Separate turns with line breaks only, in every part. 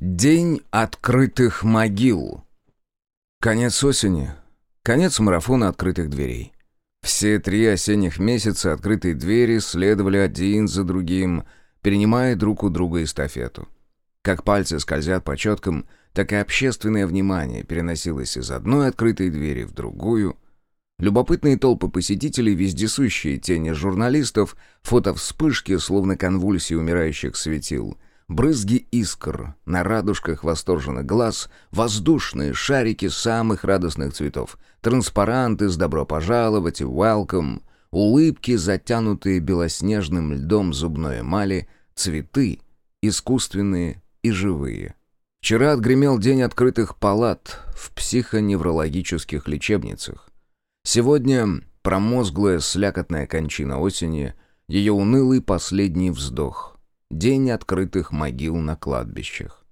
День открытых могил. Конец осени. Конец марафона открытых дверей. Все три осенних месяца открытые двери следовали один за другим, перенимая друг у друга эстафету. Как пальцы скользят по четкам, так и общественное внимание переносилось из одной открытой двери в другую. Любопытные толпы посетителей, вездесущие тени журналистов, фотовспышки, словно конвульсии умирающих светил — брызги искр на радужках восторженных глаз, воздушные шарики самых радостных цветов, транспаранты с «добро пожаловать» и «welcome», улыбки, затянутые белоснежным льдом зубной эмали, цветы, искусственные и живые. Вчера отгремел день открытых палат в психоневрологических лечебницах. Сегодня промозглая слякотная кончина осени, ее унылый последний вздох. День открытых могил на кладбищах.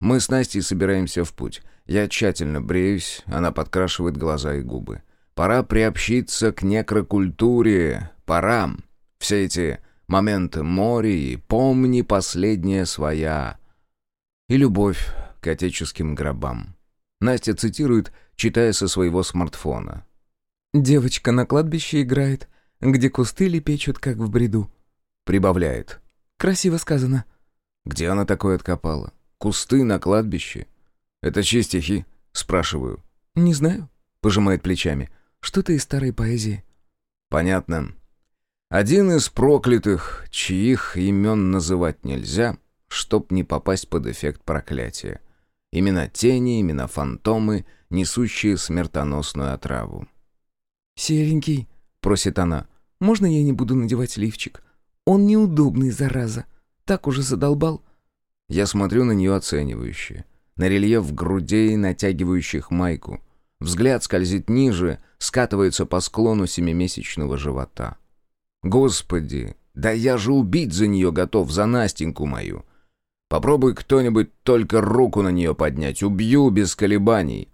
Мы с Настей собираемся в путь. Я тщательно бреюсь, она подкрашивает глаза и губы. Пора приобщиться к некрокультуре. Пора. Все эти моменты мори помни последняя своя. И любовь к отеческим гробам. Настя цитирует, читая со своего смартфона.
«Девочка на кладбище играет, где кусты лепечут, как в бреду».
Прибавляет.
Красиво сказано.
Где она такое откопала? Кусты на кладбище? Это чьи стихи? Спрашиваю.
Не знаю.
Пожимает плечами.
Что-то из старой поэзии.
Понятно. Один из проклятых, чьих имен называть нельзя, чтоб не попасть под эффект проклятия. Именно тени, именно фантомы, несущие смертоносную отраву.
«Серенький», — просит она, — «можно я не буду надевать лифчик? Он неудобный, зараза. Так уже задолбал».
Я смотрю на нее оценивающе. На рельеф грудей, натягивающих майку. Взгляд скользит ниже, скатывается по склону семимесячного живота. «Господи, да я же убить за нее готов, за Настеньку мою!» Попробуй кто-нибудь только руку на нее поднять, убью без колебаний.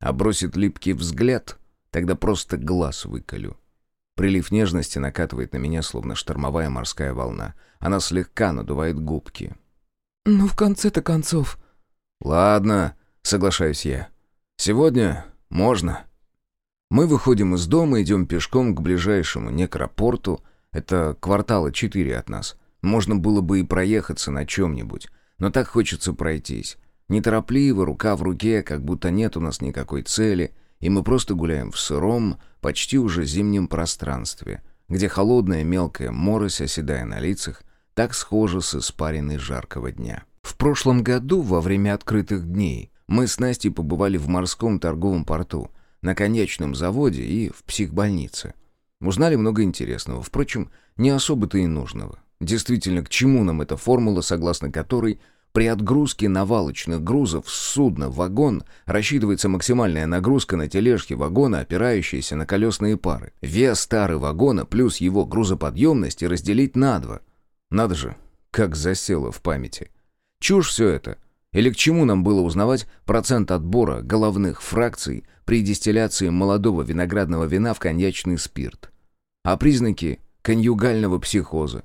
А бросит липкий взгляд, тогда просто глаз выколю. Прилив нежности накатывает на меня, словно штормовая морская волна. Она слегка надувает губки.
«Ну, в конце-то концов...»
«Ладно», — соглашаюсь я. «Сегодня можно». Мы выходим из дома, идем пешком к ближайшему некропорту. Это квартала четыре от нас. Можно было бы и проехаться на чем-нибудь. Но так хочется пройтись. Неторопливо, рука в руке, как будто нет у нас никакой цели — и мы просто гуляем в сыром, почти уже зимнем пространстве, где холодная мелкая морось, оседая на лицах, так схожа с испаренной жаркого дня. В прошлом году, во время открытых дней, мы с Настей побывали в морском торговом порту, на конечном заводе и в психбольнице. Узнали много интересного, впрочем, не особо-то и нужного. Действительно, к чему нам эта формула, согласно которой при отгрузке навалочных грузов с судна в вагон рассчитывается максимальная нагрузка на тележки вагона, опирающиеся на колесные пары. Вес стары вагона плюс его грузоподъемность и разделить на два. Надо же, как засело в памяти. Чушь все это. Или к чему нам было узнавать процент отбора головных фракций при дистилляции молодого виноградного вина в коньячный спирт? А признаки конъюгального психоза?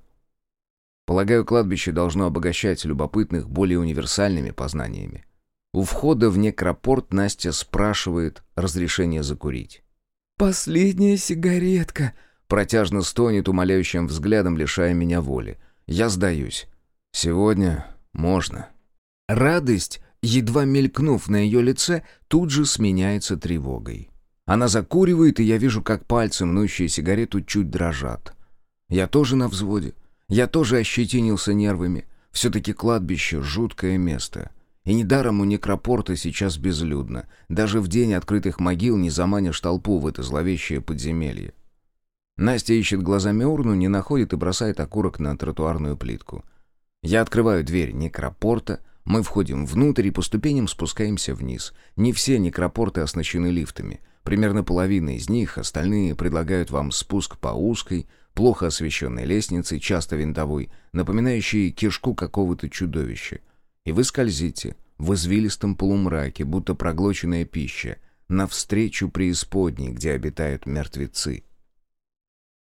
Полагаю, кладбище должно обогащать любопытных более универсальными познаниями. У входа в некропорт Настя спрашивает разрешение закурить.
«Последняя сигаретка», —
протяжно стонет умоляющим взглядом, лишая меня воли. Я сдаюсь. Сегодня можно. Радость, едва мелькнув на ее лице, тут же сменяется тревогой. Она закуривает, и я вижу, как пальцы, мнущие сигарету, чуть дрожат. Я тоже на взводе. Я тоже ощетинился нервами. Все-таки кладбище — жуткое место. И недаром у некропорта сейчас безлюдно. Даже в день открытых могил не заманишь толпу в это зловещее подземелье. Настя ищет глазами урну, не находит и бросает окурок на тротуарную плитку. Я открываю дверь некропорта, мы входим внутрь и по ступеням спускаемся вниз. Не все некропорты оснащены лифтами. Примерно половина из них, остальные предлагают вам спуск по узкой, плохо освещенной лестницей, часто винтовой, напоминающей кишку какого-то чудовища. И вы скользите в извилистом полумраке, будто проглоченная пища, навстречу преисподней, где обитают мертвецы.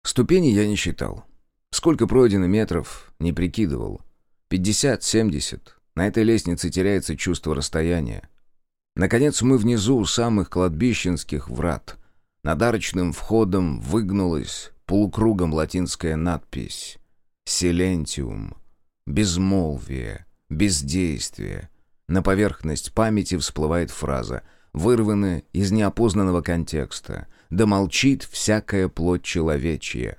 Ступени я не считал. Сколько пройдено метров, не прикидывал. Пятьдесят, семьдесят, На этой лестнице теряется чувство расстояния. Наконец мы внизу у самых кладбищенских врат. Над арочным входом выгнулась полукругом латинская надпись «Силентиум», «Безмолвие», «Бездействие». На поверхность памяти всплывает фраза, вырванная из неопознанного контекста «Да молчит всякая плоть человечья».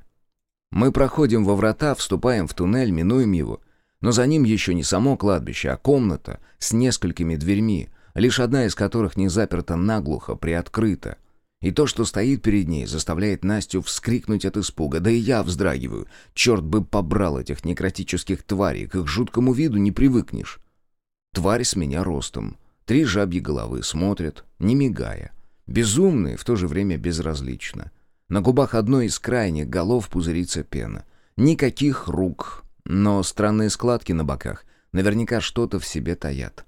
Мы проходим во врата, вступаем в туннель, минуем его — но за ним еще не само кладбище, а комната с несколькими дверьми, лишь одна из которых не заперта наглухо, приоткрыта. И то, что стоит перед ней, заставляет Настю вскрикнуть от испуга. Да и я вздрагиваю. Черт бы побрал этих некротических тварей, к их жуткому виду не привыкнешь. Тварь с меня ростом. Три жабьи головы смотрят, не мигая. Безумные, в то же время безразлично. На губах одной из крайних голов пузырится пена. Никаких рук, но странные складки на боках наверняка что-то в себе таят.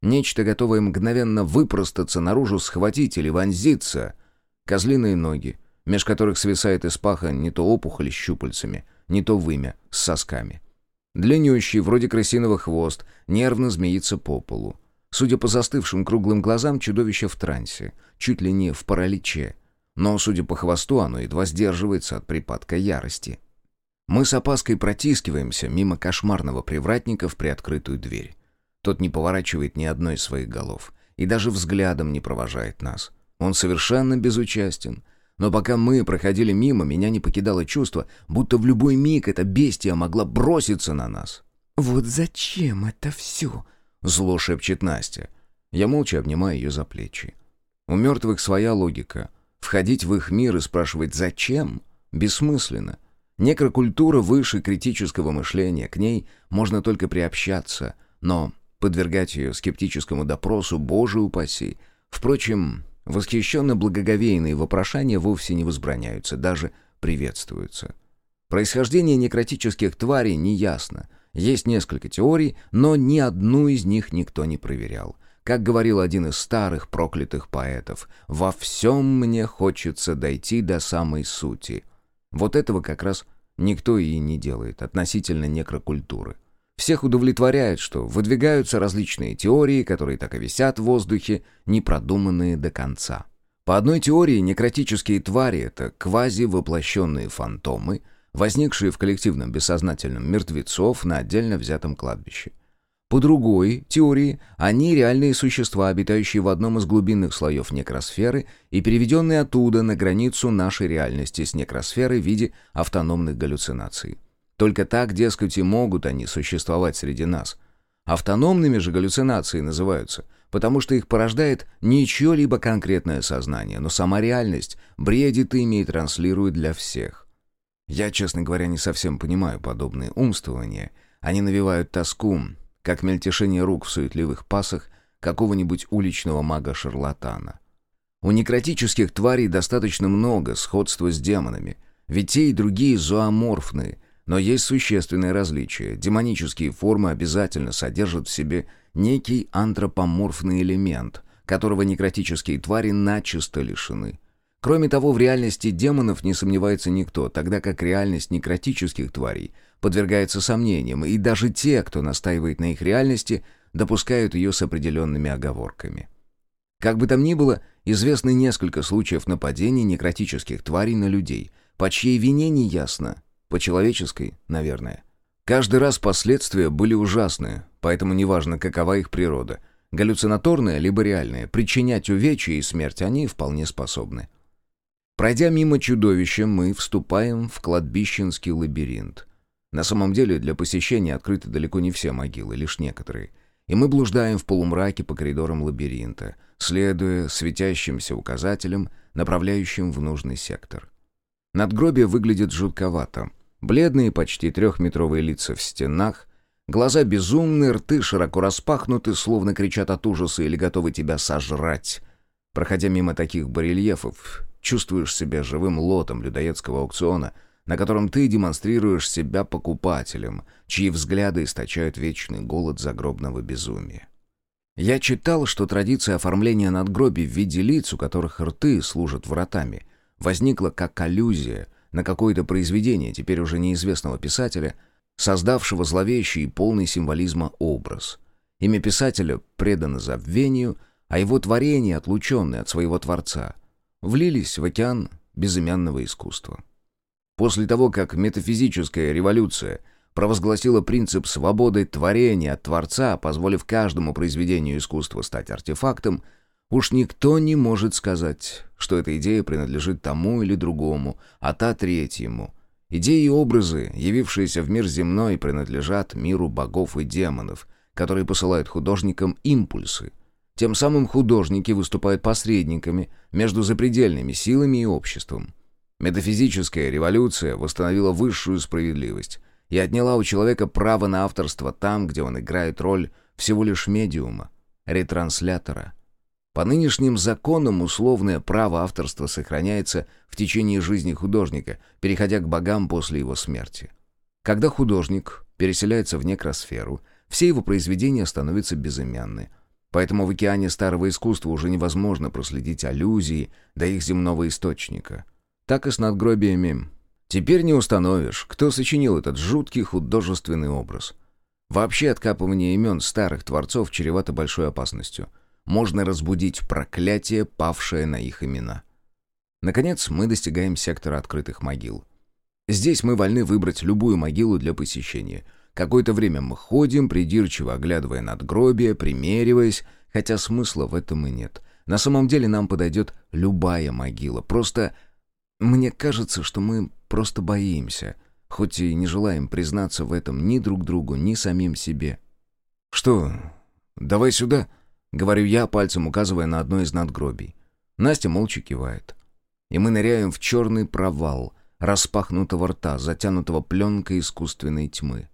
Нечто, готовое мгновенно выпростаться наружу, схватить или вонзиться. Козлиные ноги, меж которых свисает из паха не то опухоль с щупальцами, не то вымя с сосками. Длиннющий, вроде крысиного хвост, нервно змеится по полу. Судя по застывшим круглым глазам, чудовище в трансе, чуть ли не в параличе. Но, судя по хвосту, оно едва сдерживается от припадка ярости. Мы с опаской протискиваемся мимо кошмарного привратника в приоткрытую дверь. Тот не поворачивает ни одной из своих голов и даже взглядом не провожает нас. Он совершенно безучастен. Но пока мы проходили мимо, меня не покидало чувство, будто в любой миг эта бестия могла броситься на нас.
«Вот зачем это все?»
— зло шепчет Настя. Я молча обнимаю ее за плечи. У мертвых своя логика. Входить в их мир и спрашивать «зачем?» бессмысленно — Некрокультура выше критического мышления, к ней можно только приобщаться, но подвергать ее скептическому допросу, боже упаси. Впрочем, восхищенно благоговейные вопрошания вовсе не возбраняются, даже приветствуются. Происхождение некротических тварей неясно. Есть несколько теорий, но ни одну из них никто не проверял. Как говорил один из старых проклятых поэтов, «Во всем мне хочется дойти до самой сути». Вот этого как раз никто и не делает относительно некрокультуры. Всех удовлетворяет, что выдвигаются различные теории, которые так и висят в воздухе, не продуманные до конца. По одной теории, некротические твари — это квази-воплощенные фантомы, возникшие в коллективном бессознательном мертвецов на отдельно взятом кладбище. По другой теории, они реальные существа, обитающие в одном из глубинных слоев некросферы и переведенные оттуда на границу нашей реальности с некросферой в виде автономных галлюцинаций. Только так, дескать, и могут они существовать среди нас. Автономными же галлюцинации называются, потому что их порождает не чье-либо конкретное сознание, но сама реальность бредит ими и транслирует для всех. Я, честно говоря, не совсем понимаю подобные умствования. Они навевают тоску, как мельтешение рук в суетливых пасах какого-нибудь уличного мага-шарлатана. У некротических тварей достаточно много сходства с демонами, ведь те и другие зооморфные, но есть существенное различие. Демонические формы обязательно содержат в себе некий антропоморфный элемент, которого некротические твари начисто лишены. Кроме того, в реальности демонов не сомневается никто, тогда как реальность некротических тварей подвергается сомнениям, и даже те, кто настаивает на их реальности, допускают ее с определенными оговорками. Как бы там ни было, известны несколько случаев нападений некротических тварей на людей, по чьей вине не ясно, по человеческой, наверное. Каждый раз последствия были ужасные, поэтому неважно, какова их природа, галлюцинаторная либо реальная, причинять увечья и смерть они вполне способны. Пройдя мимо чудовища, мы вступаем в кладбищенский лабиринт. На самом деле для посещения открыты далеко не все могилы, лишь некоторые. И мы блуждаем в полумраке по коридорам лабиринта, следуя светящимся указателям, направляющим в нужный сектор. Надгробие выглядит жутковато. Бледные, почти трехметровые лица в стенах, глаза безумные, рты широко распахнуты, словно кричат от ужаса или готовы тебя сожрать. Проходя мимо таких барельефов, чувствуешь себя живым лотом людоедского аукциона — на котором ты демонстрируешь себя покупателем, чьи взгляды источают вечный голод загробного безумия. Я читал, что традиция оформления надгробий в виде лиц, у которых рты служат вратами, возникла как аллюзия на какое-то произведение теперь уже неизвестного писателя, создавшего зловещий и полный символизма образ. Имя писателя предано забвению, а его творения, отлученные от своего творца, влились в океан безымянного искусства. После того, как метафизическая революция провозгласила принцип свободы творения от Творца, позволив каждому произведению искусства стать артефактом, уж никто не может сказать, что эта идея принадлежит тому или другому, а та третьему. Идеи и образы, явившиеся в мир земной, принадлежат миру богов и демонов, которые посылают художникам импульсы. Тем самым художники выступают посредниками между запредельными силами и обществом. Метафизическая революция восстановила высшую справедливость и отняла у человека право на авторство там, где он играет роль всего лишь медиума, ретранслятора. По нынешним законам условное право авторства сохраняется в течение жизни художника, переходя к богам после его смерти. Когда художник переселяется в некросферу, все его произведения становятся безымянны. Поэтому в океане старого искусства уже невозможно проследить аллюзии до их земного источника – так и с надгробиями. Теперь не установишь, кто сочинил этот жуткий художественный образ. Вообще откапывание имен старых творцов чревато большой опасностью. Можно разбудить проклятие, павшее на их имена. Наконец, мы достигаем сектора открытых могил. Здесь мы вольны выбрать любую могилу для посещения. Какое-то время мы ходим, придирчиво оглядывая надгробие, примериваясь, хотя смысла в этом и нет. На самом деле нам подойдет любая могила, просто мне кажется, что мы просто боимся, хоть и не желаем признаться в этом ни друг другу, ни самим себе. «Что, давай сюда?» — говорю я, пальцем указывая на одно из надгробий. Настя молча кивает. И мы ныряем в черный провал распахнутого рта, затянутого пленкой искусственной тьмы.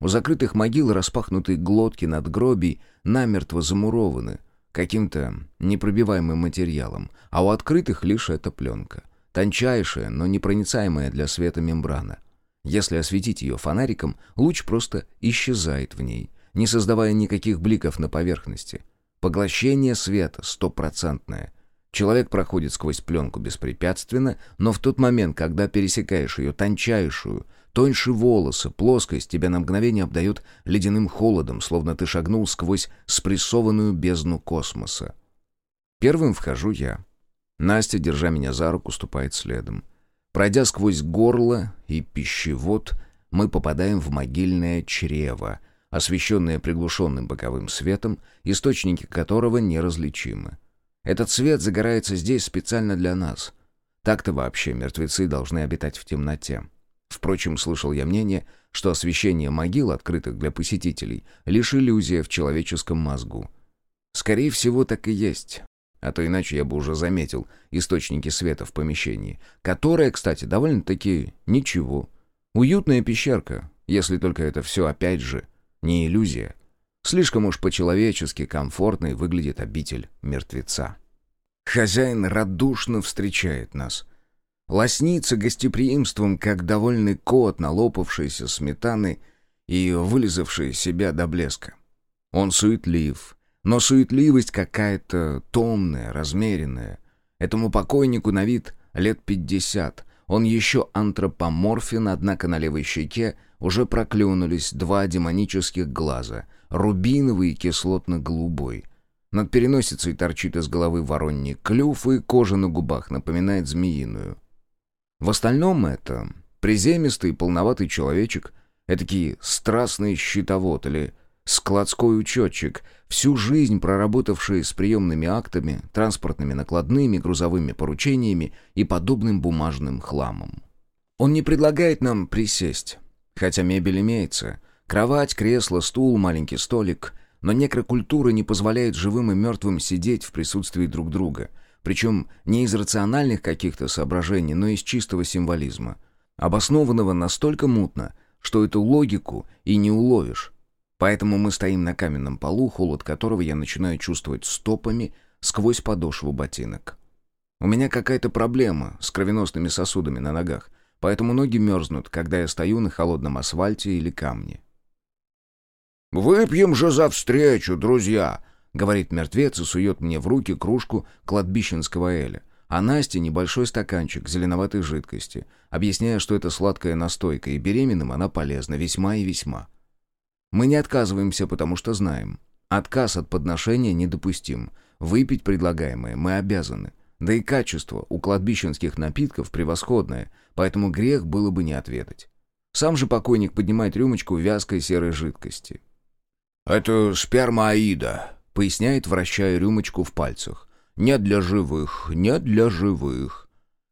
У закрытых могил распахнутые глотки надгробий намертво замурованы каким-то непробиваемым материалом, а у открытых лишь эта пленка. Тончайшая, но непроницаемая для света мембрана. Если осветить ее фонариком, луч просто исчезает в ней, не создавая никаких бликов на поверхности. Поглощение света стопроцентное. Человек проходит сквозь пленку беспрепятственно, но в тот момент, когда пересекаешь ее тончайшую, тоньше волосы, плоскость тебя на мгновение обдает ледяным холодом, словно ты шагнул сквозь спрессованную бездну космоса. Первым вхожу я. Настя, держа меня за руку, ступает следом. Пройдя сквозь горло и пищевод, мы попадаем в могильное чрево, освещенное приглушенным боковым светом, источники которого неразличимы. Этот свет загорается здесь специально для нас. Так-то вообще мертвецы должны обитать в темноте. Впрочем, слышал я мнение, что освещение могил, открытых для посетителей, лишь иллюзия в человеческом мозгу. Скорее всего, так и есть. А то иначе я бы уже заметил источники света в помещении, которое, кстати, довольно-таки ничего. Уютная пещерка, если только это все опять же не иллюзия. Слишком уж по-человечески комфортной выглядит обитель мертвеца. Хозяин радушно встречает нас. Лоснится гостеприимством, как довольный кот, налопавшийся сметаны и вылизавший себя до блеска. Он суетлив, но суетливость какая-то томная, размеренная. Этому покойнику на вид лет пятьдесят. Он еще антропоморфен, однако на левой щеке уже проклюнулись два демонических глаза, рубиновый и кислотно-голубой. Над переносицей торчит из головы воронний клюв, и кожа на губах напоминает змеиную. В остальном это приземистый полноватый человечек, этакий страстный щитовод или складской учетчик, всю жизнь проработавший с приемными актами, транспортными накладными, грузовыми поручениями и подобным бумажным хламом. Он не предлагает нам присесть, хотя мебель имеется. Кровать, кресло, стул, маленький столик. Но некрокультура не позволяет живым и мертвым сидеть в присутствии друг друга. Причем не из рациональных каких-то соображений, но из чистого символизма. Обоснованного настолько мутно, что эту логику и не уловишь. Поэтому мы стоим на каменном полу, холод которого я начинаю чувствовать стопами сквозь подошву ботинок. У меня какая-то проблема с кровеносными сосудами на ногах, поэтому ноги мерзнут, когда я стою на холодном асфальте или камне. «Выпьем же за встречу, друзья!» — говорит мертвец и сует мне в руки кружку кладбищенского эля, а Насте небольшой стаканчик зеленоватой жидкости, объясняя, что это сладкая настойка, и беременным она полезна весьма и весьма. Мы не отказываемся, потому что знаем. Отказ от подношения недопустим. Выпить предлагаемое мы обязаны. Да и качество у кладбищенских напитков превосходное, поэтому грех было бы не ответить. Сам же покойник поднимает рюмочку вязкой серой жидкости. «Это сперма Аида», — поясняет, вращая рюмочку в пальцах. «Не для живых, не для живых».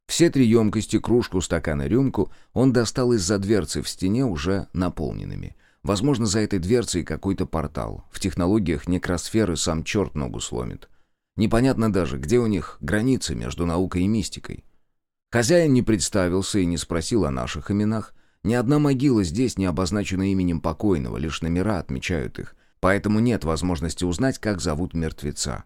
Все три емкости, кружку, стакан и рюмку он достал из-за дверцы в стене уже наполненными. Возможно, за этой дверцей какой-то портал. В технологиях некросферы сам черт ногу сломит. Непонятно даже, где у них границы между наукой и мистикой. Хозяин не представился и не спросил о наших именах. Ни одна могила здесь не обозначена именем покойного, лишь номера отмечают их, поэтому нет возможности узнать, как зовут мертвеца.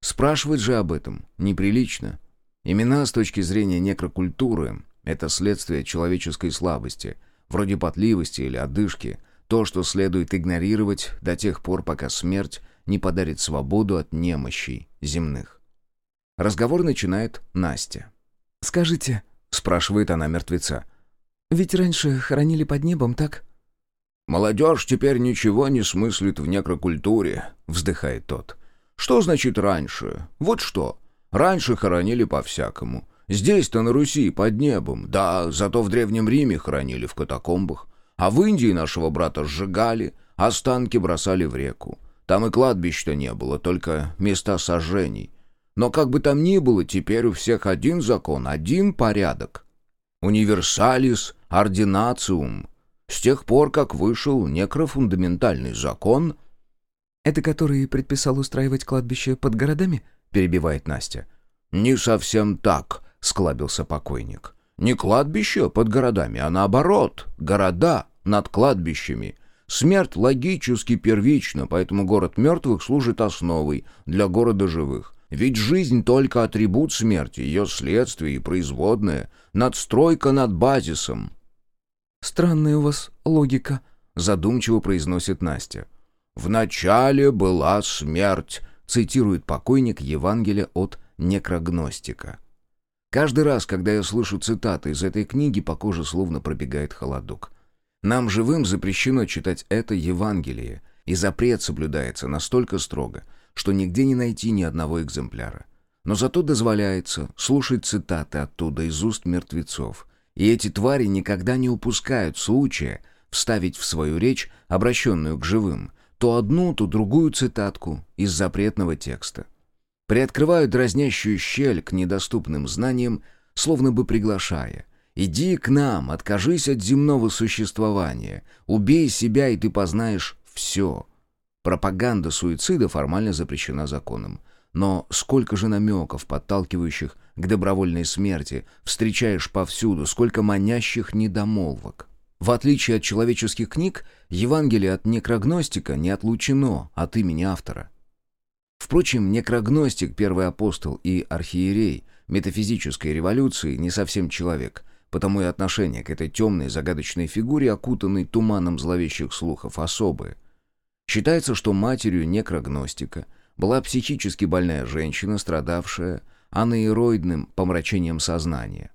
Спрашивать же об этом неприлично. Имена с точки зрения некрокультуры — это следствие человеческой слабости, вроде потливости или одышки, то, что следует игнорировать до тех пор, пока смерть не подарит свободу от немощей земных. Разговор начинает Настя.
«Скажите», —
спрашивает она мертвеца, —
«ведь раньше хоронили под небом, так?»
«Молодежь теперь ничего не смыслит в некрокультуре», — вздыхает тот. «Что значит раньше? Вот что. Раньше хоронили по-всякому. Здесь-то на Руси, под небом. Да, зато в Древнем Риме хоронили в катакомбах. А в Индии нашего брата сжигали, останки бросали в реку. Там и кладбищ-то не было, только места сожжений. Но как бы там ни было, теперь у всех один закон, один порядок. Универсалис ординациум. С тех пор, как вышел некрофундаментальный закон...
«Это который предписал устраивать кладбище под городами?» — перебивает Настя.
«Не совсем так», — склабился покойник. «Не кладбище под городами, а наоборот, города над кладбищами. Смерть логически первична, поэтому город мертвых служит основой для города живых. Ведь жизнь только атрибут смерти, ее следствие и производная, надстройка над базисом.
«Странная у вас логика», — задумчиво произносит Настя.
«В начале была смерть», — цитирует покойник Евангелия от некрогностика. Каждый раз, когда я слышу цитаты из этой книги, по коже словно пробегает холодок. Нам живым запрещено читать это Евангелие, и запрет соблюдается настолько строго, что нигде не найти ни одного экземпляра. Но зато дозволяется слушать цитаты оттуда из уст мертвецов. И эти твари никогда не упускают случая вставить в свою речь, обращенную к живым, то одну, то другую цитатку из запретного текста. Приоткрывают дразнящую щель к недоступным знаниям, словно бы приглашая. Иди к нам, откажись от земного существования, убей себя, и ты познаешь все. Пропаганда суицида формально запрещена законом. Но сколько же намеков, подталкивающих к добровольной смерти, встречаешь повсюду, сколько манящих недомолвок. В отличие от человеческих книг, Евангелие от некрогностика не отлучено от имени автора. Впрочем, некрогностик, первый апостол и архиерей метафизической революции не совсем человек – Потому и отношение к этой темной загадочной фигуре, окутанной туманом зловещих слухов, особое. Считается, что матерью некрогностика была психически больная женщина, страдавшая анаэроидным помрачением сознания.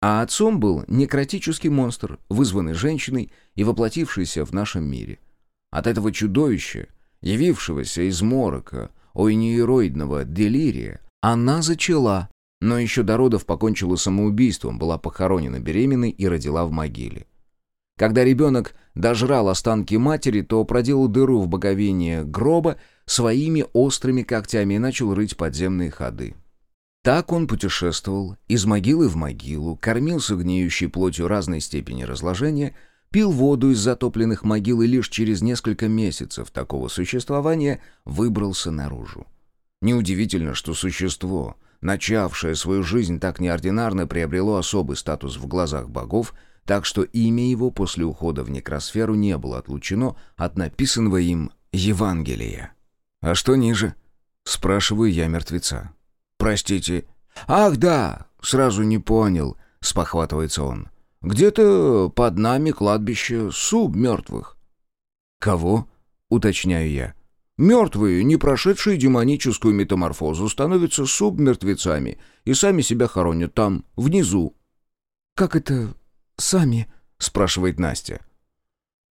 А отцом был некротический монстр, вызванный женщиной и воплотившийся в нашем мире. От этого чудовища, явившегося из морока, ойнероидного делирия, она зачала но еще до родов покончила самоубийством, была похоронена беременной и родила в могиле. Когда ребенок дожрал останки матери, то проделал дыру в боговине гроба своими острыми когтями и начал рыть подземные ходы. Так он путешествовал из могилы в могилу, кормился гниющей плотью разной степени разложения, пил воду из затопленных могил и лишь через несколько месяцев такого существования выбрался наружу. Неудивительно, что существо, начавшее свою жизнь так неординарно, приобрело особый статус в глазах богов, так что имя его после ухода в некросферу не было отлучено от написанного им Евангелия. «А что ниже?» — спрашиваю я мертвеца. «Простите». «Ах, да, сразу не понял», — спохватывается он. «Где-то под нами кладбище субмертвых». «Кого?» — уточняю я. Мертвые, не прошедшие демоническую метаморфозу, становятся субмертвецами и сами себя хоронят там, внизу.
«Как это сами?»
— спрашивает Настя.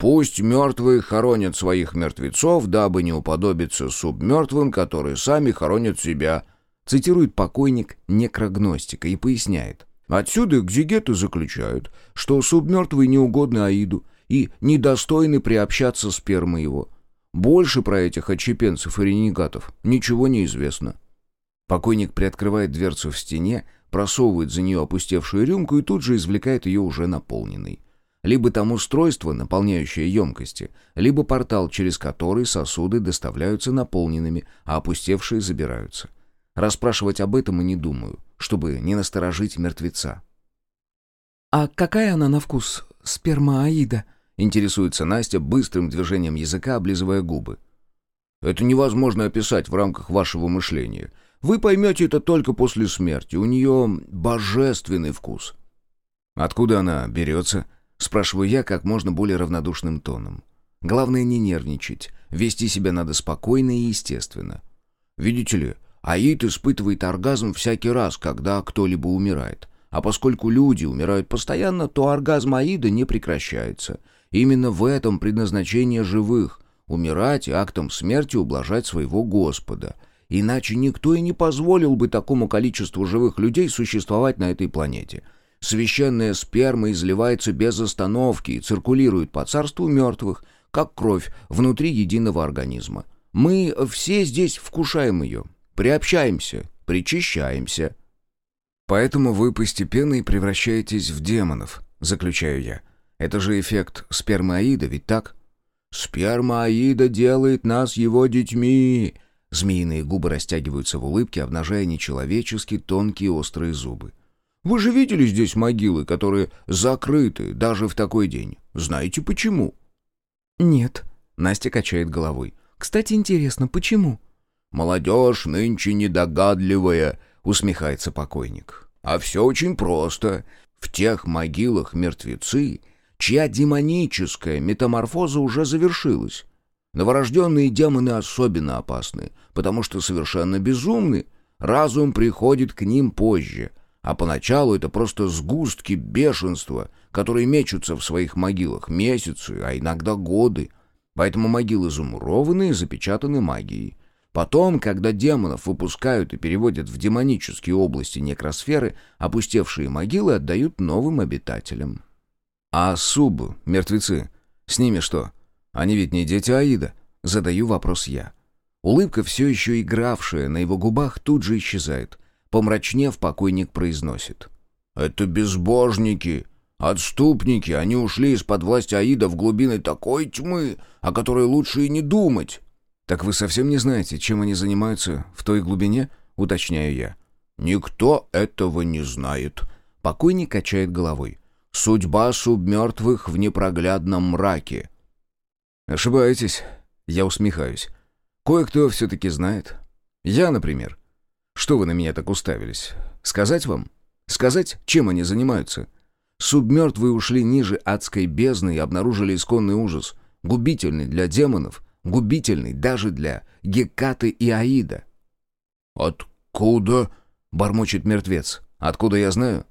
Пусть мертвые хоронят своих мертвецов, дабы не уподобиться субмертвым, которые сами хоронят себя», цитирует покойник некрогностика и поясняет. Отсюда экзегеты заключают, что субмертвые неугодны Аиду и недостойны приобщаться спермы его. Больше про этих отчепенцев и ренегатов ничего не известно. Покойник приоткрывает дверцу в стене, просовывает за нее опустевшую рюмку и тут же извлекает ее уже наполненной либо там устройство, наполняющее емкости, либо портал, через который сосуды доставляются наполненными, а опустевшие забираются. Расспрашивать об этом и не думаю, чтобы не насторожить мертвеца.
«А какая она на вкус, сперма Аида?» — интересуется Настя быстрым движением языка, облизывая губы.
«Это невозможно описать в рамках вашего мышления. Вы поймете это только после смерти. У нее божественный вкус».
«Откуда она берется?» Спрашиваю я как можно более равнодушным тоном. Главное не нервничать, вести себя надо спокойно и естественно.
Видите ли, Аид испытывает оргазм всякий раз, когда кто-либо умирает. А поскольку люди умирают постоянно, то оргазм Аида не прекращается. Именно в этом предназначение живых — умирать и актом смерти ублажать своего Господа. Иначе никто и не позволил бы такому количеству живых людей существовать на этой планете — Священная сперма изливается без остановки и циркулирует по царству мертвых, как кровь внутри единого организма. Мы все здесь вкушаем ее, приобщаемся, причащаемся.
Поэтому вы постепенно и превращаетесь в демонов, заключаю я. Это же эффект спермы Аида, ведь так?
Сперма Аида делает нас его детьми. Змеиные губы растягиваются в улыбке, обнажая нечеловечески тонкие острые зубы. Вы же видели здесь могилы, которые закрыты даже в такой день. Знаете почему?»
«Нет», — Настя качает головой. «Кстати, интересно, почему?»
«Молодежь нынче недогадливая», — усмехается покойник. «А все очень просто. В тех могилах мертвецы, чья демоническая метаморфоза уже завершилась. Новорожденные демоны особенно опасны, потому что совершенно безумны. Разум приходит к ним позже, а поначалу это просто сгустки бешенства, которые мечутся в своих могилах месяцы, а иногда годы. Поэтому могилы замурованы и запечатаны магией. Потом, когда демонов выпускают и переводят в демонические области некросферы, опустевшие могилы отдают новым обитателям.
А субы, мертвецы, с ними что? Они ведь не дети Аида? Задаю вопрос я. Улыбка, все еще игравшая на его губах, тут же исчезает. Помрачнев, покойник произносит.
«Это безбожники, отступники. Они ушли из-под власти Аида в глубины такой тьмы, о которой лучше и не думать».
«Так вы совсем не знаете, чем они занимаются в той глубине?» — уточняю я.
«Никто этого не знает».
Покойник качает головой.
«Судьба субмертвых в непроглядном мраке».
«Ошибаетесь». Я усмехаюсь. «Кое-кто все-таки знает. Я, например. Что вы на меня так уставились? Сказать вам? Сказать, чем они занимаются? Субмертвые ушли ниже адской бездны и обнаружили исконный ужас, губительный для демонов, губительный даже для Гекаты и Аида.
«Откуда?» — бормочет мертвец.
«Откуда я знаю?»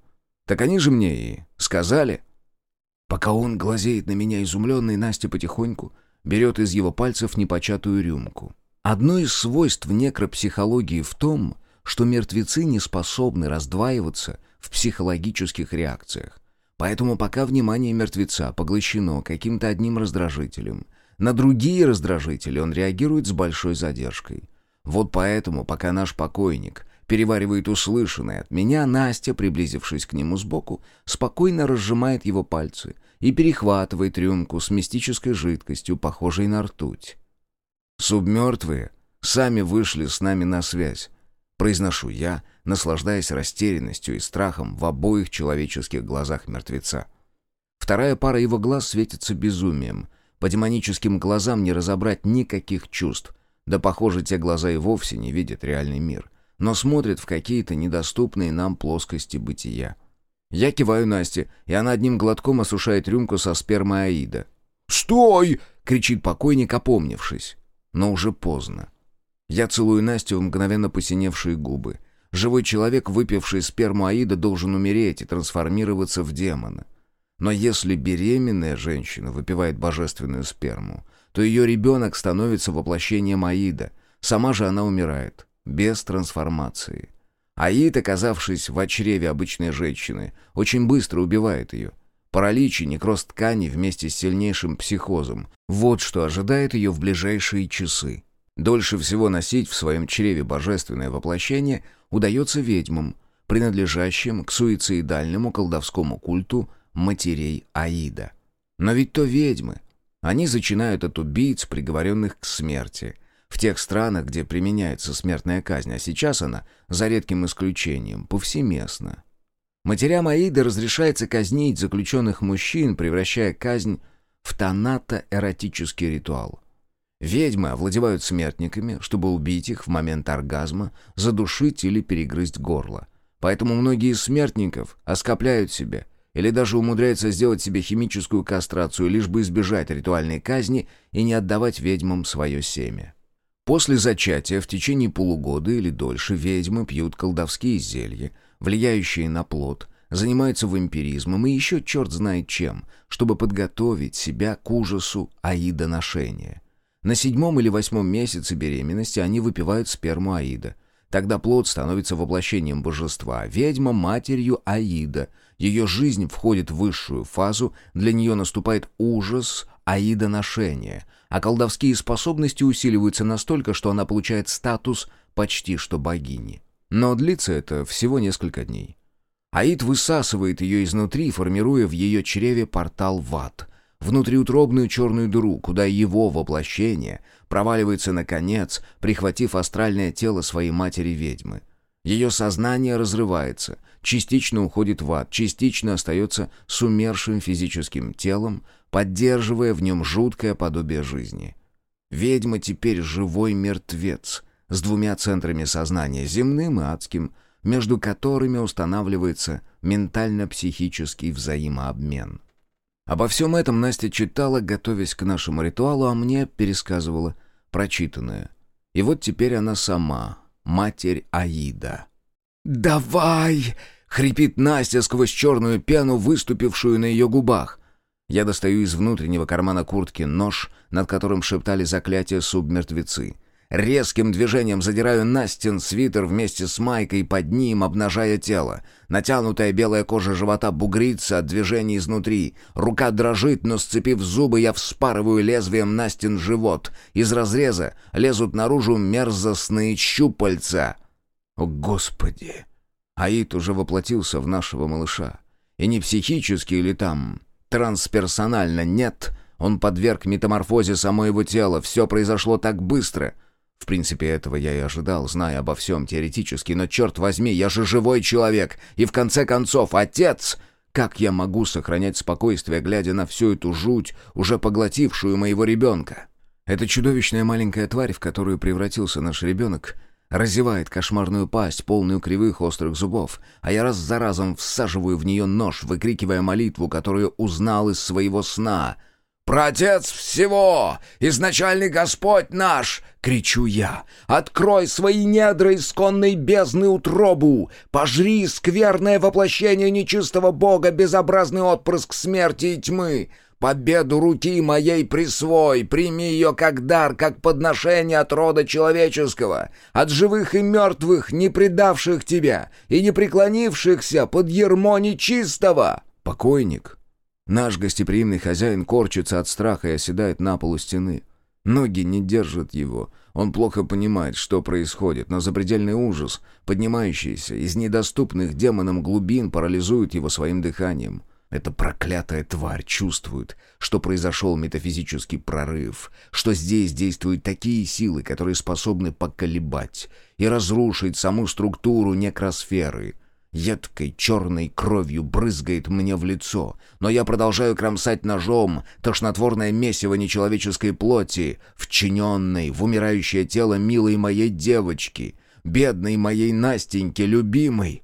«Так они же мне и сказали». Пока он глазеет на меня изумленный, Настя потихоньку берет из его пальцев непочатую рюмку. Одно из свойств некропсихологии в том, что мертвецы не способны раздваиваться в психологических реакциях. Поэтому пока внимание мертвеца поглощено каким-то одним раздражителем, на другие раздражители он реагирует с большой задержкой. Вот поэтому, пока наш покойник переваривает услышанное от меня, Настя, приблизившись к нему сбоку, спокойно разжимает его пальцы и перехватывает рюмку с мистической жидкостью, похожей на ртуть. Субмертвые сами вышли с нами на связь, Произношу я, наслаждаясь растерянностью и страхом в обоих человеческих глазах мертвеца. Вторая пара его глаз светится безумием. По демоническим глазам не разобрать никаких чувств. Да, похоже, те глаза и вовсе не видят реальный мир, но смотрят в какие-то недоступные нам плоскости бытия. Я киваю Насте, и она одним глотком осушает рюмку со спермой Аида.
«Стой!»
— кричит покойник, опомнившись. Но уже поздно. Я целую Настю в мгновенно посиневшие губы. Живой человек, выпивший сперму Аида, должен умереть и трансформироваться в демона.
Но если беременная женщина выпивает божественную сперму, то ее ребенок становится воплощением Аида. Сама же она умирает, без трансформации. Аид, оказавшись в чреве обычной женщины, очень быстро убивает ее. Паралич некроз ткани вместе с сильнейшим психозом. Вот что ожидает ее в ближайшие часы. Дольше всего носить в своем чреве божественное воплощение удается ведьмам, принадлежащим к суицидальному колдовскому культу матерей Аида. Но ведь то ведьмы. Они зачинают от убийц, приговоренных к смерти. В тех странах, где применяется смертная казнь, а сейчас она, за редким исключением, повсеместна. Матерям Аида разрешается казнить заключенных мужчин, превращая казнь в тонато-эротический ритуал. Ведьмы овладевают смертниками, чтобы убить их в момент оргазма, задушить или перегрызть горло. Поэтому многие из смертников оскопляют себя или даже умудряются сделать себе химическую кастрацию, лишь бы избежать ритуальной казни и не отдавать ведьмам свое семя. После зачатия в течение полугода или дольше ведьмы пьют колдовские зелья, влияющие на плод, занимаются вампиризмом и еще черт знает чем, чтобы подготовить себя к ужасу аида-ношения. На седьмом или восьмом месяце беременности они выпивают сперму аида. Тогда плод становится воплощением божества, ведьма — матерью аида. Ее жизнь входит в высшую фазу, для нее наступает ужас аида-ношения, а колдовские способности усиливаются настолько, что она получает статус почти что богини. Но длится это всего несколько дней. Аид высасывает ее изнутри, формируя в ее чреве портал в ад, внутриутробную черную дыру, куда его воплощение проваливается наконец, прихватив астральное тело своей матери-ведьмы. Ее сознание разрывается, частично уходит в ад, частично остается с умершим физическим телом, поддерживая в нем жуткое подобие жизни. Ведьма теперь живой мертвец — с двумя центрами сознания, земным и адским, между которыми устанавливается ментально-психический взаимообмен. Обо всем этом Настя читала, готовясь к нашему ритуалу, а мне пересказывала прочитанное. И вот теперь она сама, матерь Аида. «Давай!» — хрипит Настя сквозь черную пену, выступившую на ее губах. Я достаю из внутреннего кармана куртки нож, над которым шептали заклятия субмертвецы — Резким движением задираю Настин свитер вместе с майкой под ним, обнажая тело. Натянутая белая кожа живота бугрится от движения изнутри. Рука дрожит, но, сцепив зубы, я вспарываю лезвием Настин живот. Из разреза лезут наружу мерзостные щупальца. О, Господи! Аид уже воплотился в нашего малыша. И не психически или там трансперсонально, нет. Он подверг метаморфозе само его тело. Все произошло так быстро — в принципе, этого я и ожидал, зная обо всем теоретически, но черт возьми, я же живой человек, и в конце концов отец! Как я могу сохранять спокойствие, глядя на всю эту жуть, уже поглотившую моего ребенка? Эта чудовищная маленькая тварь, в которую превратился наш ребенок, разевает кошмарную пасть, полную кривых острых зубов, а я раз за разом всаживаю в нее нож, выкрикивая молитву, которую узнал из своего сна — «Протец всего! Изначальный Господь наш!» — кричу я. «Открой свои недра исконной бездны утробу! Пожри скверное воплощение нечистого Бога, безобразный отпрыск смерти и тьмы! Победу руки моей присвой, прими ее как дар, как подношение от рода человеческого, от живых и мертвых, не предавших тебя и не преклонившихся под ермо нечистого!» Покойник Наш гостеприимный хозяин корчится от страха и оседает на полу стены. Ноги не держат его. Он плохо понимает, что происходит, но запредельный ужас, поднимающийся из недоступных демонам глубин, парализует его своим дыханием. Эта проклятая тварь чувствует, что произошел метафизический прорыв, что здесь действуют такие силы, которые способны поколебать и разрушить саму структуру некросферы — едкой черной кровью брызгает мне в лицо, но я продолжаю кромсать ножом тошнотворное месиво нечеловеческой плоти, вчиненной в умирающее тело милой моей девочки, бедной моей Настеньки, любимой.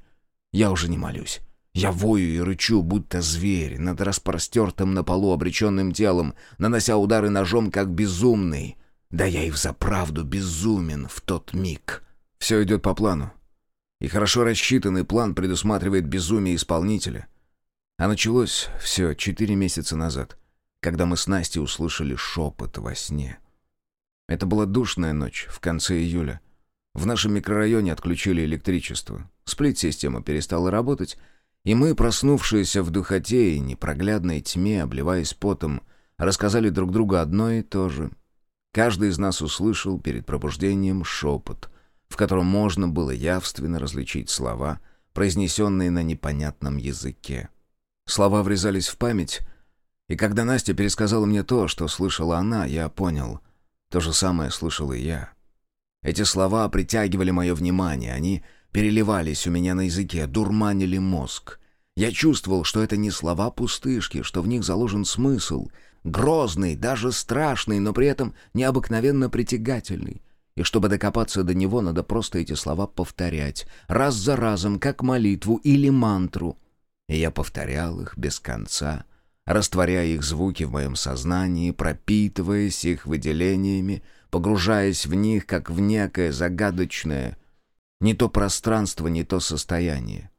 Я уже не молюсь. Я вою и рычу, будто зверь, над распростертым на полу обреченным телом, нанося удары ножом, как безумный. Да я и взаправду безумен в тот миг. Все идет по плану. И хорошо рассчитанный план предусматривает безумие исполнителя. А началось все четыре месяца назад, когда мы с Настей услышали шепот во сне. Это была душная ночь в конце июля. В нашем микрорайоне отключили электричество. Сплит-система перестала работать, и мы, проснувшиеся в духоте и непроглядной тьме, обливаясь потом, рассказали друг другу одно и то же. Каждый из нас услышал перед пробуждением шепот, в котором можно было явственно различить слова, произнесенные на непонятном языке. Слова врезались в память, и когда Настя пересказала мне то, что слышала она, я понял, то же самое слышал и я. Эти слова притягивали мое внимание, они переливались у меня на языке, дурманили мозг. Я чувствовал, что это не слова пустышки, что в них заложен смысл, грозный, даже страшный, но при этом необыкновенно притягательный. И чтобы докопаться до него, надо просто эти слова повторять, раз за разом, как молитву или мантру — и я повторял их без конца, растворяя их звуки в моем сознании, пропитываясь их выделениями, погружаясь в них, как в некое загадочное не то пространство, не то состояние.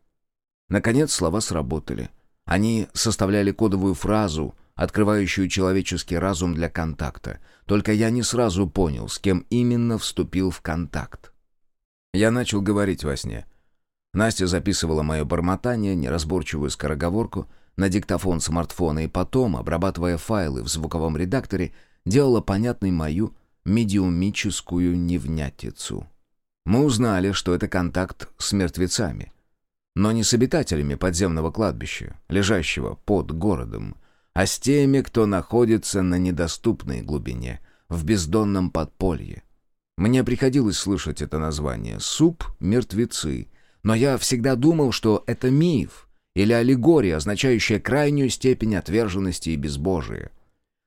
Наконец слова сработали. Они составляли кодовую фразу, открывающую человеческий разум для контакта. Только я не сразу понял, с кем именно вступил в контакт. Я начал говорить во сне — Настя записывала мое бормотание, неразборчивую скороговорку, на диктофон смартфона и потом, обрабатывая файлы в звуковом редакторе, делала понятной мою медиумическую невнятицу. Мы узнали, что это контакт с мертвецами. Но не с обитателями подземного кладбища, лежащего под городом, а с теми, кто находится на недоступной глубине, в бездонном подполье. Мне приходилось слышать это название «Суп мертвецы», но я всегда думал, что это миф или аллегория, означающая крайнюю степень отверженности и безбожия.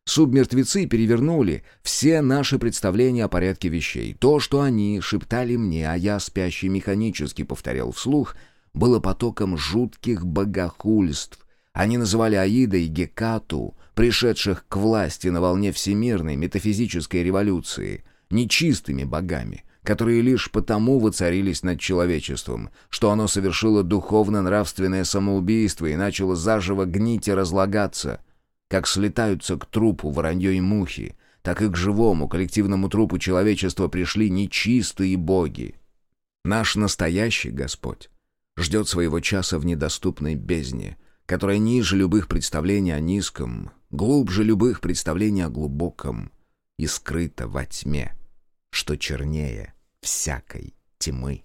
Субмертвецы перевернули все наши представления о порядке вещей. То, что они шептали мне, а я спящий механически повторял вслух, было потоком жутких богохульств. Они называли Аида и Гекату, пришедших к власти на волне всемирной метафизической революции, нечистыми богами — которые лишь потому воцарились над человечеством, что оно совершило духовно-нравственное самоубийство и начало заживо гнить и разлагаться. Как слетаются к трупу воронье и мухи, так и к живому коллективному трупу человечества пришли нечистые боги. Наш настоящий Господь ждет своего часа в недоступной бездне, которая ниже любых представлений о низком, глубже любых представлений о глубоком и скрыта во тьме что чернее всякой тьмы.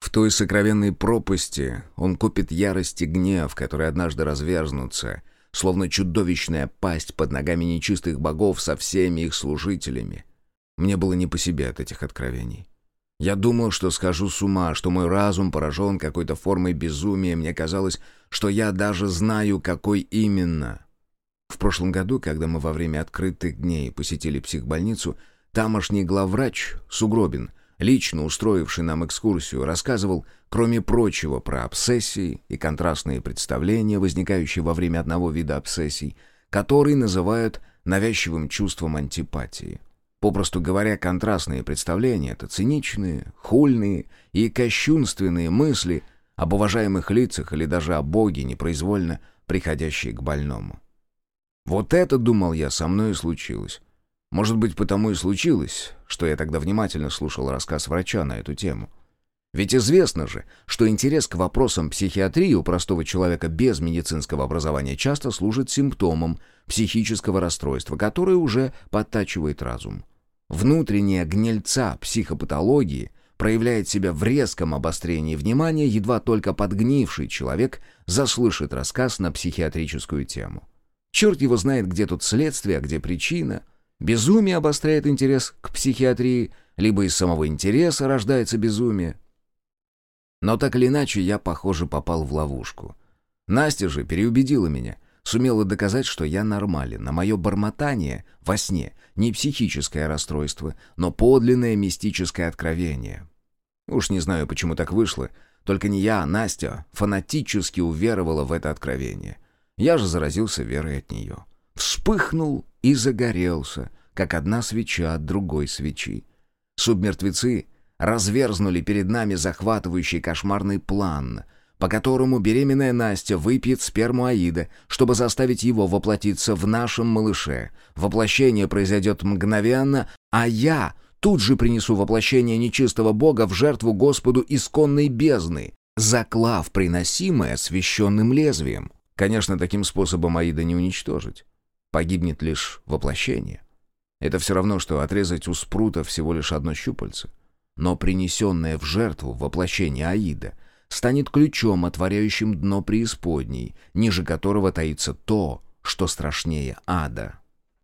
В той сокровенной пропасти он купит ярость и гнев, которые однажды разверзнутся, словно чудовищная пасть под ногами нечистых богов со всеми их служителями. Мне было не по себе от этих откровений. Я думал, что схожу с ума, что мой разум поражен какой-то формой безумия. Мне казалось, что я даже знаю, какой именно. В прошлом году, когда мы во время открытых дней посетили психбольницу, Тамошний главврач Сугробин, лично устроивший нам экскурсию, рассказывал, кроме прочего, про обсессии и контрастные представления, возникающие во время одного вида обсессий, который называют навязчивым чувством антипатии. Попросту говоря, контрастные представления — это циничные, хульные и кощунственные мысли об уважаемых лицах или даже о Боге, непроизвольно приходящие к больному. Вот это, думал я, со мной и случилось. Может быть, потому и случилось, что я тогда внимательно слушал рассказ врача на эту тему. Ведь известно же, что интерес к вопросам психиатрии у простого человека без медицинского образования часто служит симптомом психического расстройства, которое уже подтачивает разум. Внутренняя гнильца психопатологии проявляет себя в резком обострении внимания, едва только подгнивший человек заслышит рассказ на психиатрическую тему. Черт его знает, где тут следствие, а где причина — Безумие обостряет интерес к психиатрии, либо из самого интереса рождается безумие. Но так или иначе, я, похоже, попал в ловушку. Настя же переубедила меня, сумела доказать, что я нормален, а мое бормотание во сне не психическое расстройство, но подлинное мистическое откровение. Уж не знаю, почему так вышло, только не я, а Настя фанатически уверовала в это откровение. Я же заразился верой от нее. Вспыхнул и загорелся, как одна свеча от другой свечи. Субмертвецы разверзнули перед нами захватывающий кошмарный план, по которому беременная Настя выпьет сперму Аида, чтобы заставить его воплотиться в нашем малыше. Воплощение произойдет мгновенно, а я тут же принесу воплощение нечистого бога в жертву Господу исконной бездны, заклав приносимое священным лезвием. Конечно, таким способом Аида не уничтожить. Погибнет лишь воплощение. Это все равно, что отрезать у спрута всего лишь одно щупальце. Но принесенное в жертву воплощение Аида станет ключом, отворяющим дно преисподней, ниже которого таится то, что страшнее ада.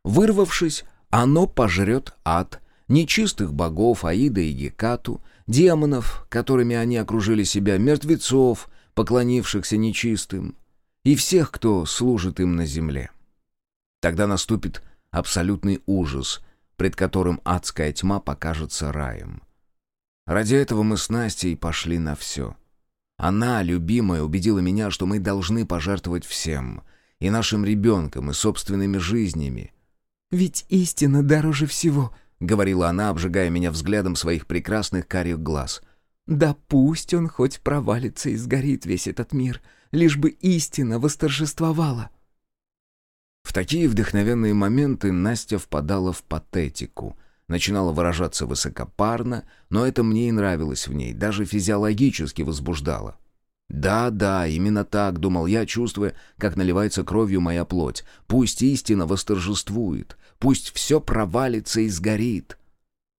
Вырвавшись, оно пожрет ад, нечистых богов Аида и Гекату, демонов, которыми они окружили себя, мертвецов, поклонившихся нечистым, и всех, кто служит им на земле. Тогда наступит абсолютный ужас, пред которым адская тьма покажется раем. Ради этого мы с Настей пошли на все. Она, любимая, убедила меня, что мы должны пожертвовать всем, и нашим ребенком, и собственными жизнями.
«Ведь истина дороже всего», — говорила она, обжигая меня взглядом своих прекрасных карих глаз. «Да пусть он хоть провалится и сгорит весь этот мир, лишь бы истина восторжествовала».
В такие вдохновенные моменты Настя впадала в патетику, начинала выражаться высокопарно, но это мне и нравилось в ней, даже физиологически возбуждало. «Да, да, именно так», — думал я, чувствуя, как наливается кровью моя плоть. «Пусть истина восторжествует, пусть все провалится и сгорит».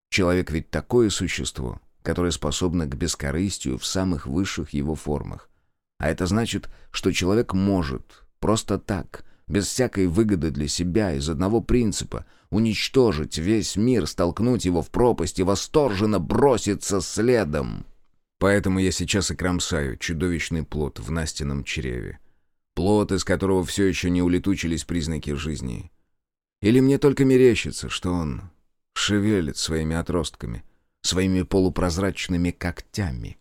Человек ведь такое существо, которое способно к бескорыстию в самых высших его формах. А это значит, что человек может просто так, без всякой выгоды для себя, из одного принципа — уничтожить весь мир, столкнуть его в пропасть и восторженно броситься следом. Поэтому я сейчас и кромсаю чудовищный плод в Настином чреве. Плод, из которого все еще не улетучились признаки жизни. Или мне только мерещится, что он шевелит своими отростками, своими полупрозрачными когтями.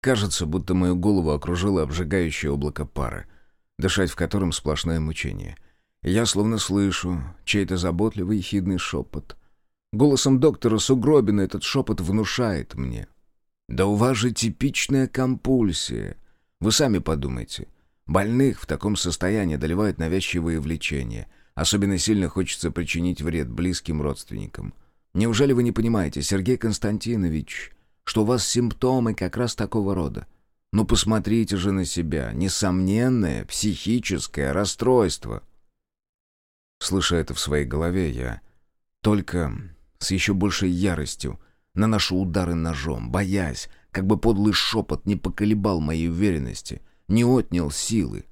Кажется, будто мою голову окружило обжигающее облако пара — дышать в котором сплошное мучение. Я словно слышу чей-то заботливый и хидный шепот. Голосом доктора Сугробина этот шепот внушает мне. «Да у вас же типичная компульсия. Вы сами подумайте. Больных в таком состоянии доливают навязчивые влечения. Особенно сильно хочется причинить вред близким родственникам. Неужели вы не понимаете, Сергей Константинович, что у вас симптомы как раз такого рода? Ну посмотрите же на себя. Несомненное психическое расстройство. Слыша это в своей голове, я только с еще большей яростью наношу удары ножом, боясь, как бы подлый шепот не поколебал моей уверенности, не отнял силы.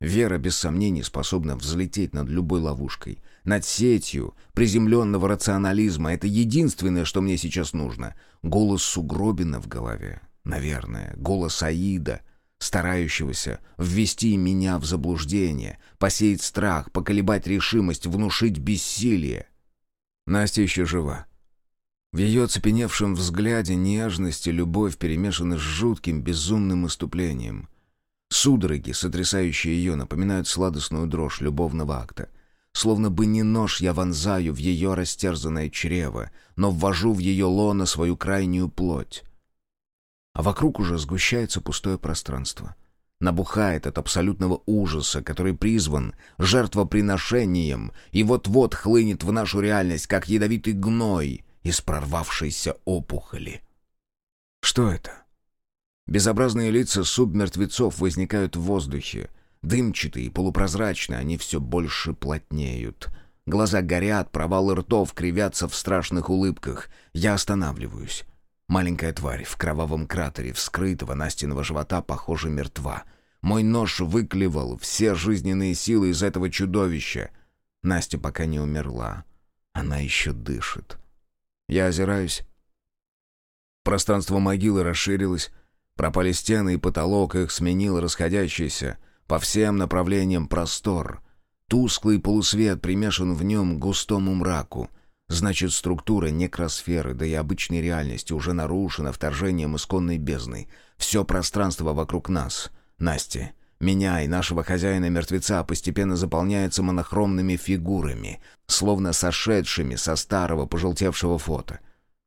Вера, без сомнений, способна взлететь над любой ловушкой, над сетью приземленного рационализма. Это единственное, что мне сейчас нужно. Голос Сугробина в голове. Наверное, голос Аида, старающегося ввести меня в заблуждение, посеять страх, поколебать решимость, внушить бессилие. Настя еще жива. В ее оцепеневшем взгляде нежность и любовь перемешаны с жутким безумным иступлением. Судороги, сотрясающие ее, напоминают сладостную дрожь любовного акта. Словно бы не нож я вонзаю в ее растерзанное чрево, но ввожу в ее лоно свою крайнюю плоть а вокруг уже сгущается пустое пространство. Набухает от абсолютного ужаса, который призван жертвоприношением и вот-вот хлынет в нашу реальность, как ядовитый гной из прорвавшейся опухоли. Что это? Безобразные лица субмертвецов возникают в воздухе. Дымчатые, полупрозрачные, они все больше плотнеют. Глаза горят, провалы ртов кривятся в страшных улыбках. Я останавливаюсь. Маленькая тварь в кровавом кратере вскрытого Настиного живота, похоже, мертва. Мой нож выклевал все жизненные силы из этого чудовища. Настя пока не умерла. Она еще дышит. Я озираюсь. Пространство могилы расширилось. Пропали стены и потолок, их сменил расходящийся по всем направлениям простор. Тусклый полусвет примешан в нем густому мраку — Значит, структура некросферы, да и обычной реальности уже нарушена вторжением исконной бездны. Все пространство вокруг нас, Насти, меня и нашего хозяина-мертвеца постепенно заполняется монохромными фигурами, словно сошедшими со старого пожелтевшего фото.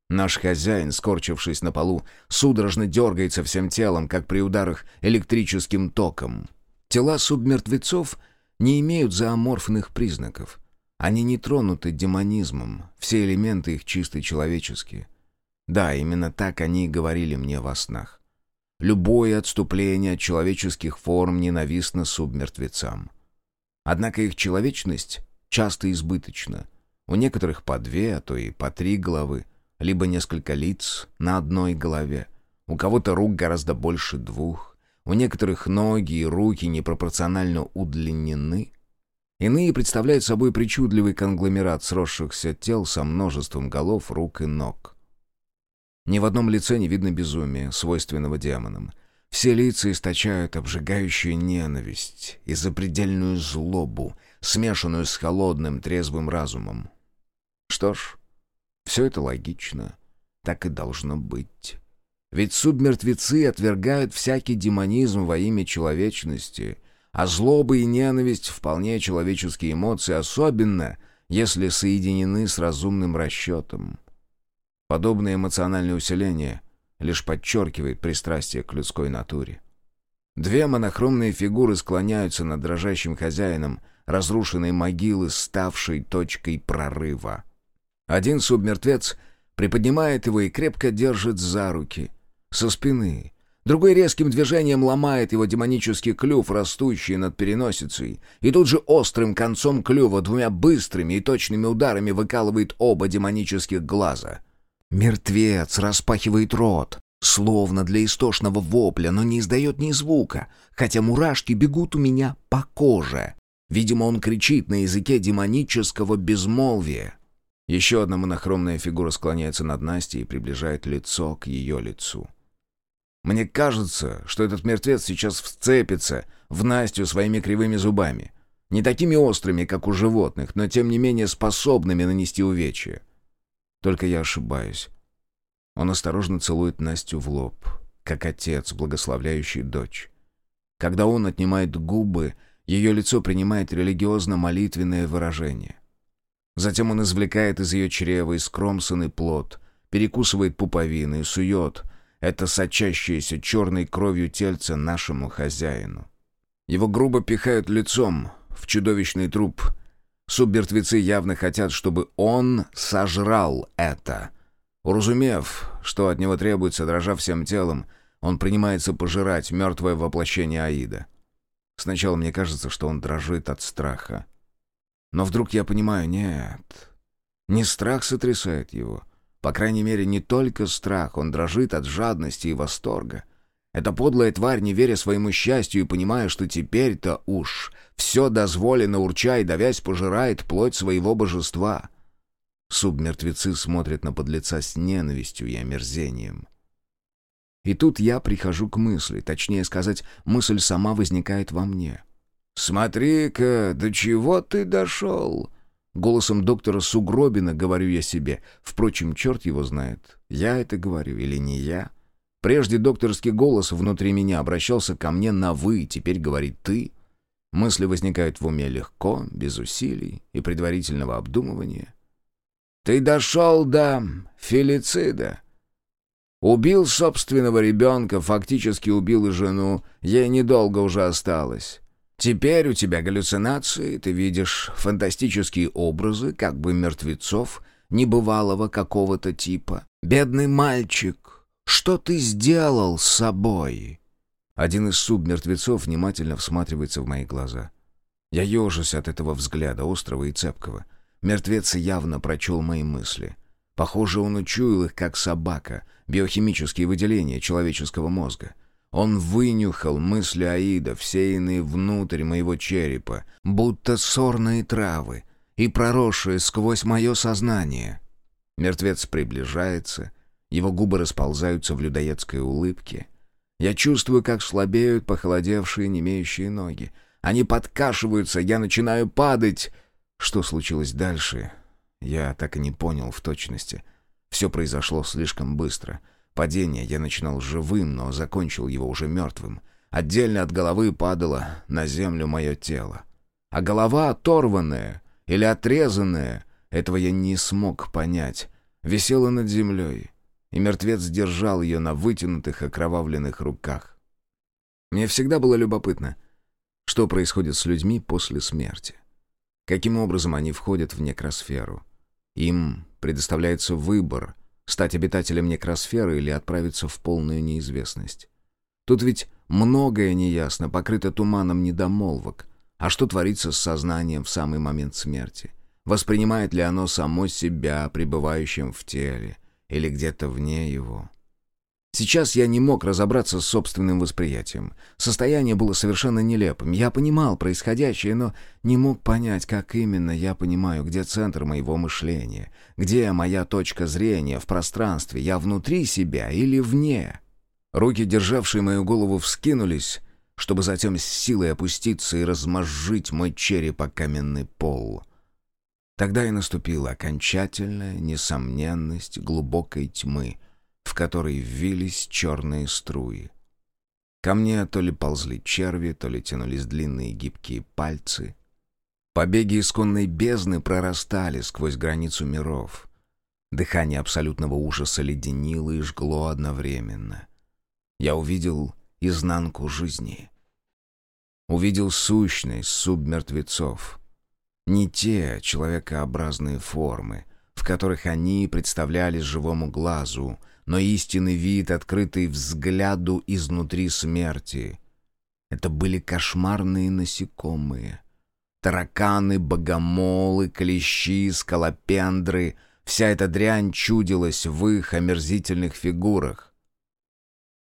Наш хозяин, скорчившись на полу, судорожно дергается всем телом, как при ударах электрическим током. Тела субмертвецов не имеют зооморфных признаков. Они не тронуты демонизмом, все элементы их чисто человеческие. Да, именно так они и говорили мне во снах. Любое отступление от человеческих форм ненавистно субмертвецам. Однако их человечность часто избыточна. У некоторых по две, а то и по три головы, либо несколько лиц на одной голове. У кого-то рук гораздо больше двух. У некоторых ноги и руки непропорционально удлинены. Иные представляют собой причудливый конгломерат сросшихся тел со множеством голов, рук и ног. Ни в одном лице не видно безумия, свойственного демонам. Все лица источают обжигающую ненависть и запредельную злобу, смешанную с холодным, трезвым разумом. Что ж, все это логично. Так и должно быть. Ведь субмертвецы отвергают всякий демонизм во имя человечности, а злоба и ненависть — вполне человеческие эмоции, особенно если соединены с разумным расчетом. Подобное эмоциональное усиление лишь подчеркивает пристрастие к людской натуре. Две монохромные фигуры склоняются над дрожащим хозяином разрушенной могилы, ставшей точкой прорыва. Один субмертвец приподнимает его и крепко держит за руки, со спины. Другой резким движением ломает его демонический клюв, растущий над переносицей, и тут же острым концом клюва двумя быстрыми и точными ударами выкалывает оба демонических глаза. Мертвец распахивает рот, словно для истошного вопля, но не издает ни звука, хотя мурашки бегут у меня по коже. Видимо, он кричит на языке демонического безмолвия. Еще одна монохромная фигура склоняется над Настей и приближает лицо к ее лицу. Мне кажется, что этот мертвец сейчас вцепится в Настю своими кривыми зубами. Не такими острыми, как у животных, но тем не менее способными нанести увечья. Только я ошибаюсь. Он осторожно целует Настю в лоб, как отец, благословляющий дочь. Когда он отнимает губы, ее лицо принимает религиозно-молитвенное выражение. Затем он извлекает из ее чрева искромсанный плод, перекусывает пуповины сует это сочащееся черной кровью тельце нашему хозяину. Его грубо пихают лицом в чудовищный труп. Субмертвецы явно хотят, чтобы он сожрал это. Уразумев, что от него требуется, дрожа всем телом, он принимается пожирать мертвое воплощение Аида. Сначала мне кажется, что он дрожит от страха. Но вдруг я понимаю, нет, не страх сотрясает его. По крайней мере, не только страх, он дрожит от жадности и восторга. Эта подлая тварь, не веря своему счастью и понимая, что теперь-то уж все дозволено, урча и давясь, пожирает плоть своего божества. Субмертвецы смотрят на подлеца с ненавистью и омерзением. И тут я прихожу к мысли, точнее сказать, мысль сама возникает во мне. «Смотри-ка, до чего ты дошел?» Голосом доктора Сугробина говорю я себе. Впрочем, черт его знает, я это говорю или не я. Прежде докторский голос внутри меня обращался ко мне на «вы», теперь говорит «ты». Мысли возникают в уме легко, без усилий и предварительного обдумывания. «Ты дошел до филицида», Убил собственного ребенка, фактически убил и жену, ей недолго уже осталось. Теперь у тебя галлюцинации, ты видишь фантастические образы, как бы мертвецов, небывалого какого-то типа. Бедный мальчик, что ты сделал с собой?» Один из субмертвецов внимательно всматривается в мои глаза. Я ежусь от этого взгляда, острого и цепкого. Мертвец явно прочел мои мысли — Похоже, он учуял их, как собака, биохимические выделения человеческого мозга. Он вынюхал мысли Аида, всеянные внутрь моего черепа, будто сорные травы, и проросшие сквозь мое сознание. Мертвец приближается, его губы расползаются в людоедской улыбке. Я чувствую, как слабеют похолодевшие, немеющие ноги. Они подкашиваются, я начинаю падать. Что случилось дальше, я так и не понял в точности. Все произошло слишком быстро. Падение я начинал живым, но закончил его уже мертвым. Отдельно от головы падало на землю мое тело. А голова оторванная или отрезанная, этого я не смог понять.
висела над землей, и мертвец держал ее на вытянутых окровавленных руках. Мне всегда было любопытно, что происходит с людьми после смерти. Каким образом они входят в некросферу? Им предоставляется выбор — стать обитателем некросферы или отправиться в полную неизвестность. Тут ведь многое неясно, покрыто туманом недомолвок. А что творится с сознанием в самый момент смерти? Воспринимает ли оно само себя, пребывающим в теле, или где-то вне его? Сейчас я не мог разобраться с собственным восприятием. Состояние было совершенно нелепым. Я понимал происходящее, но не мог понять, как именно я понимаю, где центр моего мышления, где моя точка зрения в пространстве, я внутри себя или вне. Руки, державшие мою голову, вскинулись, чтобы затем с силой опуститься и размозжить мой череп о каменный пол. Тогда и наступила окончательная несомненность глубокой тьмы, в которой ввились черные струи. Ко мне то ли ползли черви, то ли тянулись длинные гибкие пальцы. Побеги исконной бездны прорастали сквозь границу миров. Дыхание абсолютного ужаса леденило и жгло одновременно. Я увидел изнанку жизни. Увидел сущность субмертвецов. Не те человекообразные формы, в которых они представлялись живому глазу, но истинный вид, открытый взгляду изнутри смерти. Это были кошмарные насекомые. Тараканы, богомолы, клещи, скалопендры — вся эта дрянь чудилась в их омерзительных фигурах.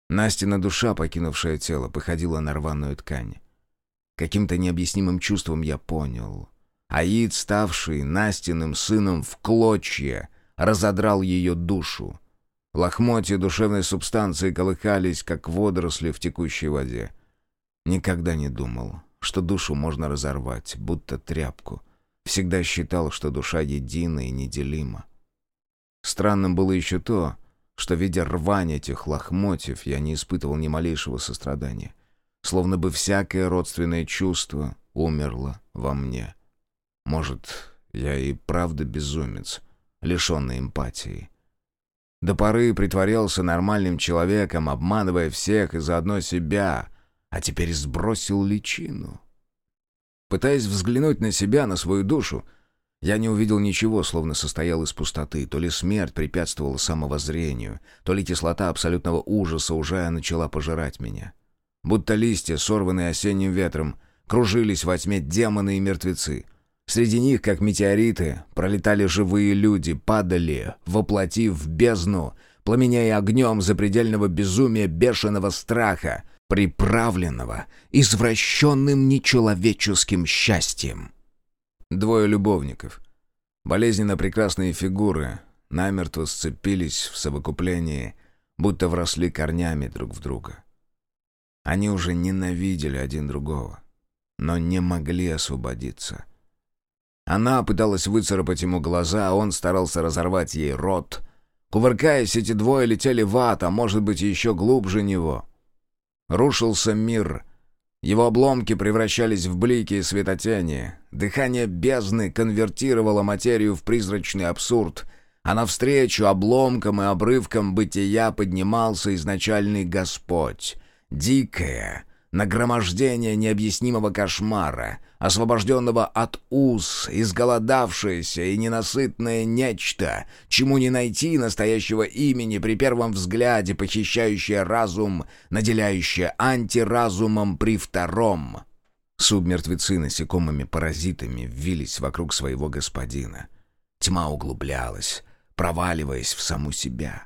Настина душа, покинувшая тело, походила на рваную ткань. Каким-то необъяснимым чувством я понял. Аид, ставший Настиным сыном в клочья, разодрал ее душу. Лохмотья душевной субстанции колыхались, как водоросли в текущей воде. Никогда не думал, что душу можно разорвать, будто тряпку. Всегда считал, что душа едина и неделима. Странным было еще то, что, видя рвань этих лохмотьев, я не испытывал ни малейшего сострадания. Словно бы всякое родственное чувство умерло во мне. Может, я и правда безумец, лишенный эмпатии. До поры притворялся нормальным человеком, обманывая всех и заодно себя, а теперь сбросил личину. Пытаясь взглянуть на себя, на свою душу, я не увидел ничего, словно состоял из пустоты. То ли смерть препятствовала самовоззрению, то ли кислота абсолютного ужаса уже начала пожирать меня. Будто листья, сорванные осенним ветром, кружились во тьме демоны и мертвецы. Среди них, как метеориты, пролетали живые люди, падали, воплотив в бездну, пламеняя огнем запредельного безумия бешеного страха, приправленного извращенным нечеловеческим счастьем. Двое любовников. Болезненно прекрасные фигуры намертво сцепились в совокуплении, будто вросли корнями друг в друга. Они уже ненавидели один другого, но не могли освободиться. Она пыталась выцарапать ему глаза, а он старался разорвать ей рот. Кувыркаясь, эти двое летели в ад, а может быть еще глубже него. Рушился мир, его обломки превращались в блики и светотени. Дыхание бездны конвертировало материю в призрачный абсурд, а навстречу обломкам и обрывкам бытия поднимался изначальный Господь. Дикое, нагромождение необъяснимого кошмара, освобожденного от уз, изголодавшееся и ненасытное нечто, чему не найти настоящего имени при первом взгляде, похищающее разум, наделяющее антиразумом при втором. Субмертвецы насекомыми-паразитами ввились вокруг своего господина. Тьма углублялась, проваливаясь в саму себя.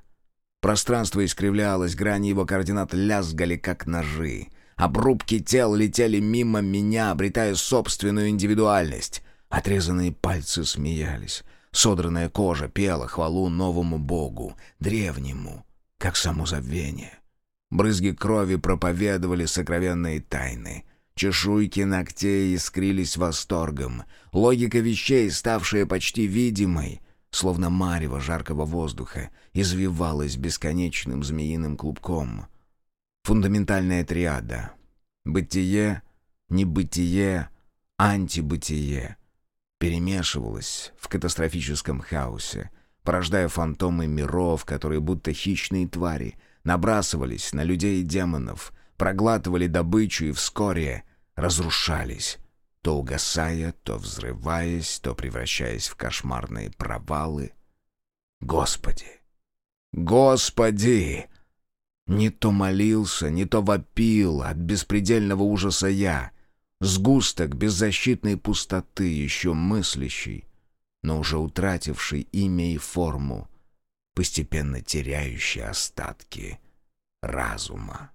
Пространство искривлялось, грани его координат лязгали, как ножи — Обрубки тел летели мимо меня, обретая собственную индивидуальность. Отрезанные пальцы смеялись. Содранная кожа пела хвалу новому богу, древнему, как само забвение. Брызги крови проповедовали сокровенные тайны. Чешуйки ногтей искрились восторгом. Логика вещей, ставшая почти видимой, словно марево жаркого воздуха, извивалась бесконечным змеиным клубком. Фундаментальная триада. Бытие, небытие, антибытие перемешивалось в катастрофическом хаосе,
порождая фантомы миров, которые будто хищные твари набрасывались на людей и демонов, проглатывали добычу и вскоре разрушались, то угасая, то взрываясь, то превращаясь в кошмарные провалы. Господи! Господи! Не то молился, не то вопил от беспредельного ужаса я, сгусток беззащитной пустоты, еще мыслящий, но уже утративший имя и форму, постепенно теряющий остатки разума.